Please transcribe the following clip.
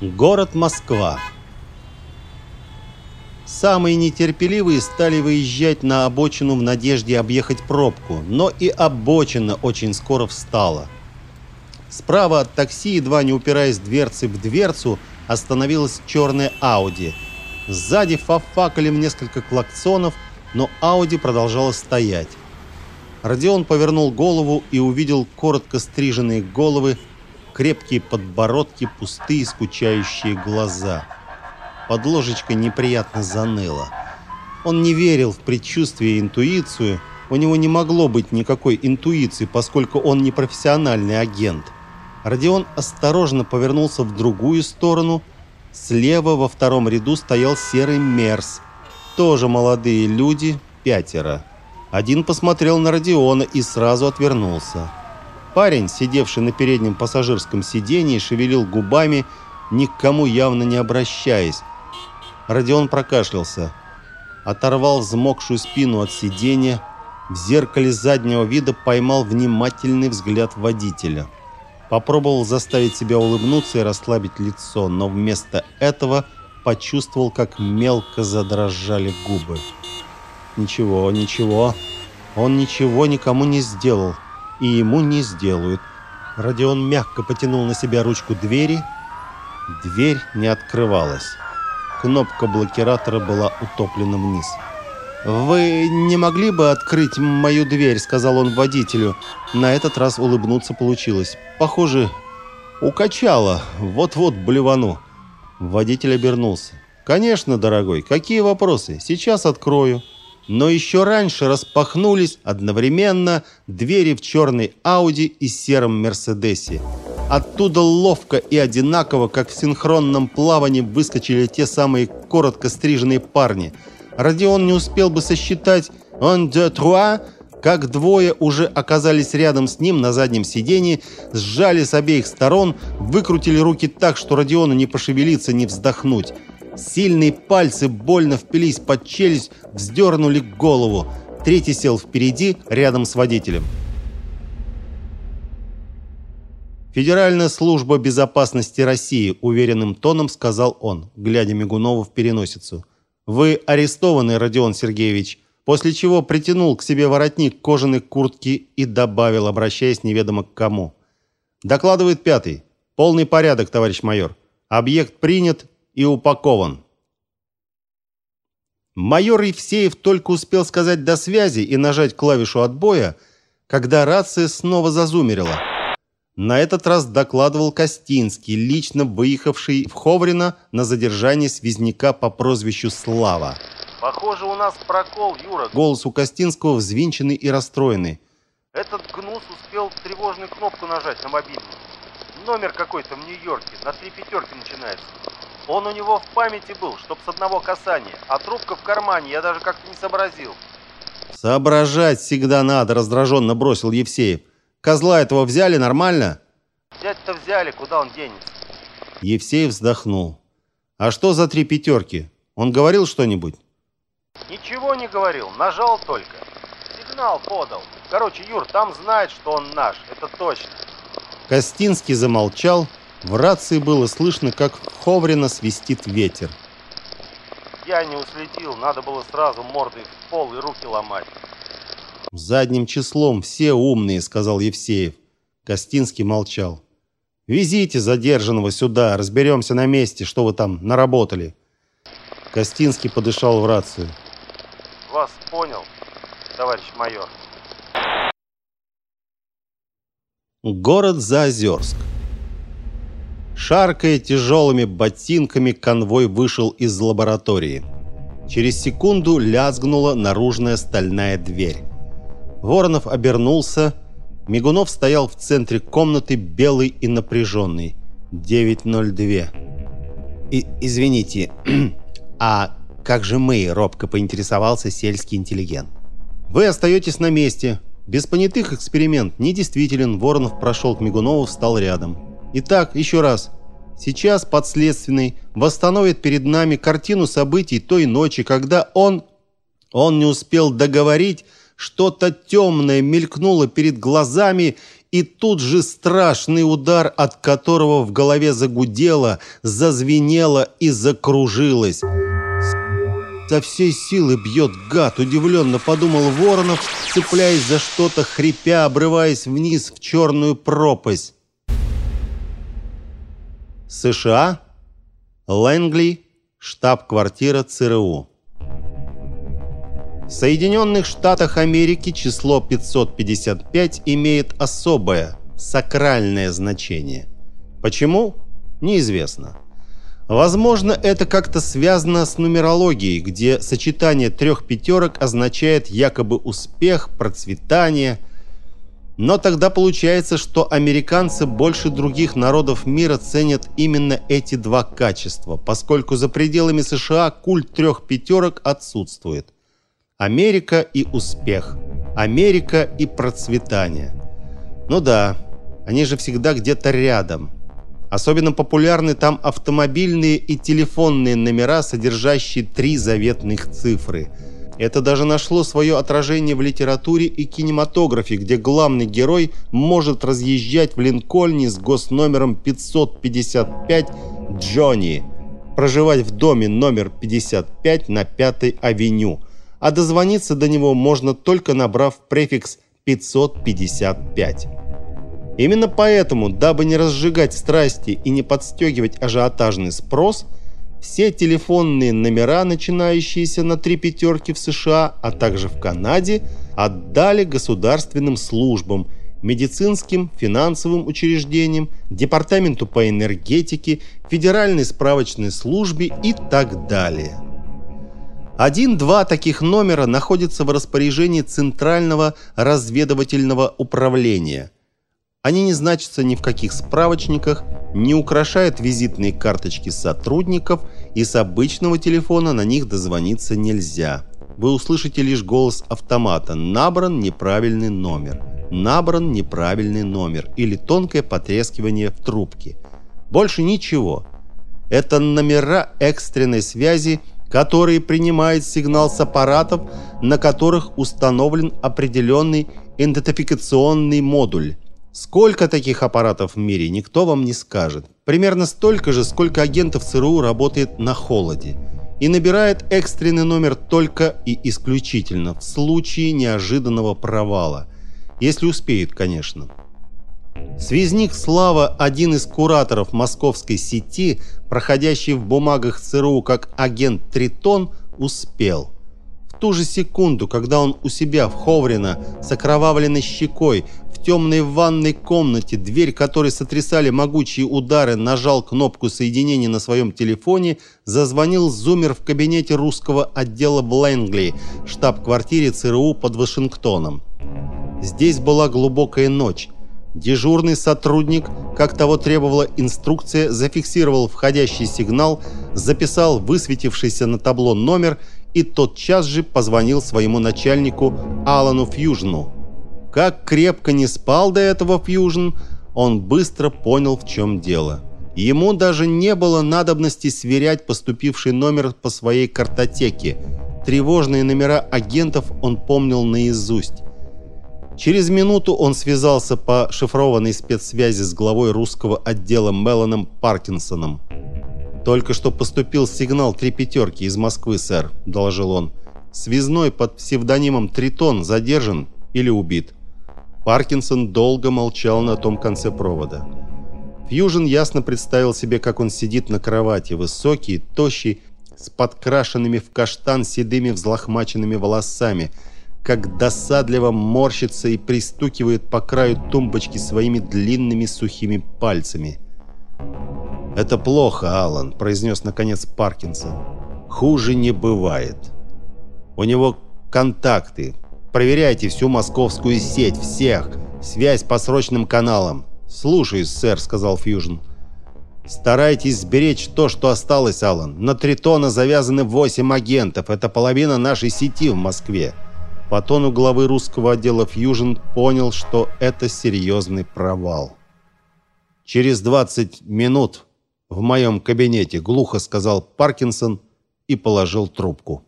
Город Москва. Самые нетерпеливые стали выезжать на обочину в надежде объехать пробку, но и обочина очень скоро встала. Справа от такси, едва не упираясь дверцей в дверцу, остановилась черная Ауди. Сзади фафакали несколько клаксонов, но Ауди продолжала стоять. Родион повернул голову и увидел коротко стриженные головы крепкие подбородки, пустые скучающие глаза. Под ложечкой неприятно заныло. Он не верил в предчувствие и интуицию. У него не могло быть никакой интуиции, поскольку он не профессиональный агент. Родион осторожно повернулся в другую сторону. Слева во втором ряду стоял серый Мерс. Тоже молодые люди, пятеро. Один посмотрел на Родиона и сразу отвернулся. Парень, сидевший на переднем пассажирском сидении, шевелил губами, ни к кому явно не обращаясь. Родион прокашлялся, оторвал взмокшую спину от сиденья, в зеркале заднего вида поймал внимательный взгляд водителя. Попробовал заставить себя улыбнуться и расслабить лицо, но вместо этого почувствовал, как мелко задрожали губы. Ничего, ничего. Он ничего никому не сделал и ему не сделают. Родион мягко потянул на себя ручку двери. Дверь не открывалась. Кнопка блокиратора была утоплена вниз. «Вы не могли бы открыть мою дверь?» — сказал он водителю. На этот раз улыбнуться получилось. «Похоже, укачало. Вот-вот блевану». Водитель обернулся. «Конечно, дорогой. Какие вопросы? Сейчас открою». Но еще раньше распахнулись одновременно двери в черной Ауди и сером Мерседесе. Оттуда ловко и одинаково, как в синхронном плавании, выскочили те самые коротко стриженные парни. Родион не успел бы сосчитать «он de trois», как двое уже оказались рядом с ним на заднем сидении, сжали с обеих сторон, выкрутили руки так, что Родиону не пошевелиться, не вздохнуть. Сильные пальцы больно впились под челюсть, вздернули голову. Третий сел впереди, рядом с водителем. «Федеральная служба безопасности России», — уверенным тоном сказал он, глядя Мигунову в переносицу. «Вы арестованы, Родион Сергеевич», после чего притянул к себе воротник кожаной куртки и добавил, обращаясь неведомо к кому. «Докладывает пятый. Полный порядок, товарищ майор. Объект принят, и упакован. Майор Евсеев только успел сказать «до связи» и нажать клавишу отбоя, когда рация снова зазумерила. На этот раз докладывал Костинский, лично выехавший в Ховрино на задержание связняка по прозвищу Слава. «Похоже, у нас прокол, Юра». Голос у Костинского взвинченный и расстроенный. «Этот гнус успел тревожную кнопку нажать на мобильном. Номер какой-то в Нью-Йорке, на три пятерки начинается. Он у него в памяти был, чтоб с одного касания, а трубка в кармане, я даже как-то не сообразил. Соображать всегда надо, раздраженно бросил Евсеев. Козла этого взяли нормально? Взять-то взяли, куда он денется? Евсеев вздохнул. А что за три пятерки? Он говорил что-нибудь? Ничего не говорил, нажал только. Сигнал подал. Короче, Юр, там знает, что он наш, это точно. Костинский замолчал, в рации было слышно, как Ховрина свистит ветер. Я не уследил, надо было сразу мордой в пол и руки ломать. Задним числом все умные, сказал Евсеев. Костинский молчал. Везите задержанного сюда, разберемся на месте, что вы там наработали. Костинский подышал в рацию. Вас понял, товарищ майор. Город Заозерск. Шаркая тяжелыми ботинками, конвой вышел из лаборатории. Через секунду лязгнула наружная стальная дверь. Воронов обернулся. Мигунов стоял в центре комнаты, белый и напряженный. 902. И, «Извините, а как же мы?» – робко поинтересовался сельский интеллигент. «Вы остаетесь на месте. Без понятых эксперимент недействителен». Воронов прошел к Мигунову, встал рядом. Итак, еще раз. Сейчас подследственный восстановит перед нами картину событий той ночи, когда он... Он не успел договорить, что-то темное мелькнуло перед глазами, и тут же страшный удар, от которого в голове загудело, зазвенело и закружилось. Со всей силы бьет гад, удивленно подумал Воронов, цепляясь за что-то, хрипя, обрываясь вниз в черную пропасть. США, Лэнгли, штаб-квартира ЦРУ. В Соединенных Штатах Америки число 555 имеет особое, сакральное значение. Почему? Неизвестно. Возможно, это как-то связано с нумерологией, где сочетание трех пятерок означает якобы успех, процветание. Но тогда получается, что американцы больше других народов мира ценят именно эти два качества, поскольку за пределами США культ трех пятерок отсутствует. Америка и успех. Америка и процветание. Ну да, они же всегда где-то рядом. Особенно популярны там автомобильные и телефонные номера, содержащие три заветных цифры. Это даже нашло свое отражение в литературе и кинематографе, где главный герой может разъезжать в Линкольне с госномером 555 Джонни, проживать в доме номер 55 на 5-й авеню – а дозвониться до него можно только набрав префикс 555. Именно поэтому, дабы не разжигать страсти и не подстегивать ажиотажный спрос, все телефонные номера, начинающиеся на три пятерки в США, а также в Канаде, отдали государственным службам, медицинским, финансовым учреждениям, департаменту по энергетике, федеральной справочной службе и так далее. Один-два таких номера находятся в распоряжении Центрального разведывательного управления. Они не значатся ни в каких справочниках, не украшают визитные карточки сотрудников, и с обычного телефона на них дозвониться нельзя. Вы услышите лишь голос автомата «Набран неправильный номер», «Набран неправильный номер» или тонкое потрескивание в трубке. Больше ничего. Это номера экстренной связи – который принимает сигнал с аппаратов, на которых установлен определенный идентификационный модуль. Сколько таких аппаратов в мире, никто вам не скажет. Примерно столько же, сколько агентов ЦРУ работает на холоде. И набирает экстренный номер только и исключительно в случае неожиданного провала. Если успеют, конечно. Связник Слава, один из кураторов московской сети, проходящий в бумагах ЦРУ как агент Тритон, успел. В ту же секунду, когда он у себя в Ховрино с окровавленной щекой в темной ванной комнате, дверь которой сотрясали могучие удары, нажал кнопку соединения на своем телефоне, зазвонил зумер в кабинете русского отдела в Лэнгли, штаб-квартире ЦРУ под Вашингтоном. Здесь была глубокая ночь. Дежурный сотрудник, как того требовала инструкция, зафиксировал входящий сигнал, записал высветившийся на табло номер и тотчас же позвонил своему начальнику Алану Фьюжну. Как крепко не спал до этого Фьюжн, он быстро понял, в чем дело. Ему даже не было надобности сверять поступивший номер по своей картотеке. Тревожные номера агентов он помнил наизусть. Через минуту он связался по шифрованной спецсвязи с главой русского отдела Меланом Паркинсоном. «Только что поступил сигнал три пятерки из Москвы, сэр», – доложил он. «Связной под псевдонимом Тритон задержан или убит». Паркинсон долго молчал на том конце провода. Фьюжн ясно представил себе, как он сидит на кровати, высокий, тощий, с подкрашенными в каштан седыми взлохмаченными волосами – как досадливо морщится и пристукивает по краю тумбочки своими длинными сухими пальцами. «Это плохо, Алан», – произнес наконец Паркинсон. «Хуже не бывает. У него контакты. Проверяйте всю московскую сеть, всех. Связь по срочным каналам». «Слушаюсь, сэр», – сказал Фьюжн. «Старайтесь сберечь то, что осталось, Алан. На Тритона завязаны восемь агентов. Это половина нашей сети в Москве». По тону главы русского отдела Fusion понял, что это серьезный провал. «Через 20 минут в моем кабинете», — глухо сказал Паркинсон и положил трубку.